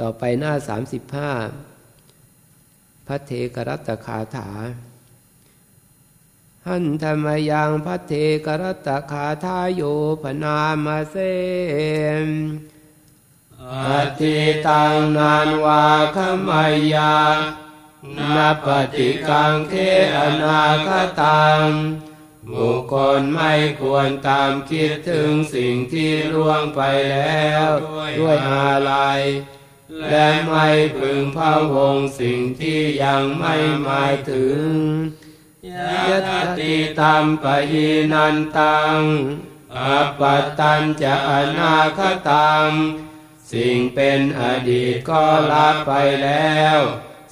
ต่อไปหน้าสามสิบห้าพระเทกรัตคาถา หันธรรมยังพระเทกรัตคาทาโยพนามาเซมอติตังนานวาขมายานาปฏิกังเทอนาคตังบุคคลไม่ควรตามคิดถึงสิ่งที่ล่วงไปแล้ว ด้วยอะไร และไม่พึงพะวงสิ่งที่ยังไม่หมายถึงยตติตามปะหีนันตังอปัตตัญจะอนาคตัง สิ่งเป็นอดีตก็ละไปแล้ว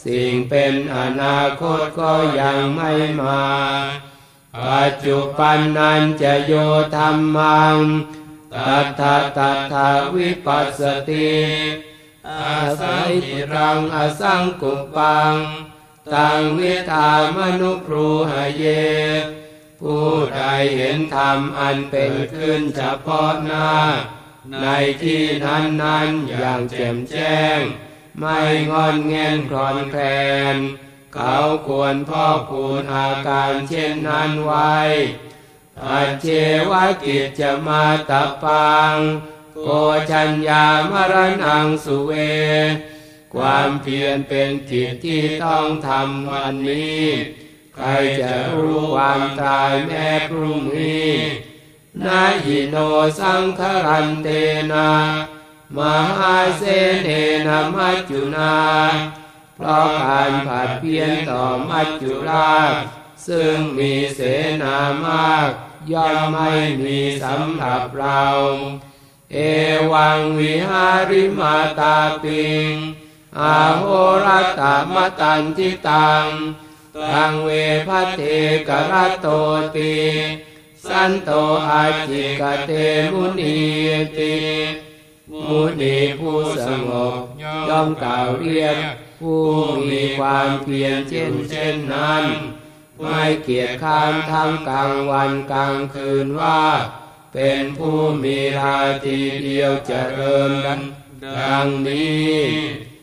สิ่งเป็นอนาคตก็ยังไม่มาปัจจุบันนั้นจะโยธรรมัง ตัทธาตัทธาวิปัสสติ อาศัยติรังอสังกุปัง ตังวิธามนุครูหเย ผู้ใดเห็นธรรมอันเป็นขึ้นเฉพาะหน้า ในที่นั้นนั้นอย่างแจ่มแจ้ง ไม่งอนแงนคลอนแคลนเขาควรพ่อคูณอาการเช่นนั้นไว้ปัจเจวกิจจะมาตะปัง โกชัญญามรณังสุเว ความเพียรเป็นกิจที่ต้องทำวันนี้ ใครจะรู้ความตายแม้พรุ่งนี้นาหิโนสังครันเตนะมหาเสเนนะมัจจุนาเพราะการผัดเพียนต่อมัจจุราช ซึ่งมีเสนามาก ย่อมไม่มีสำหรับเรา เอวังวิหาริมาตาปิงอาโหรัตมตันทิตังตังเวพัเทกรัตโตติสันโตอาจิกเตมุนีติมุนีผู้สงบย่อมกล่าวเรียก ผู้มีความเพียรเช่นเช่นนั้น ไม่เกียจข้ามทำกลางวันกลางคืนว่า เป็นผู้มีราทีเดียวเจริญดังนี้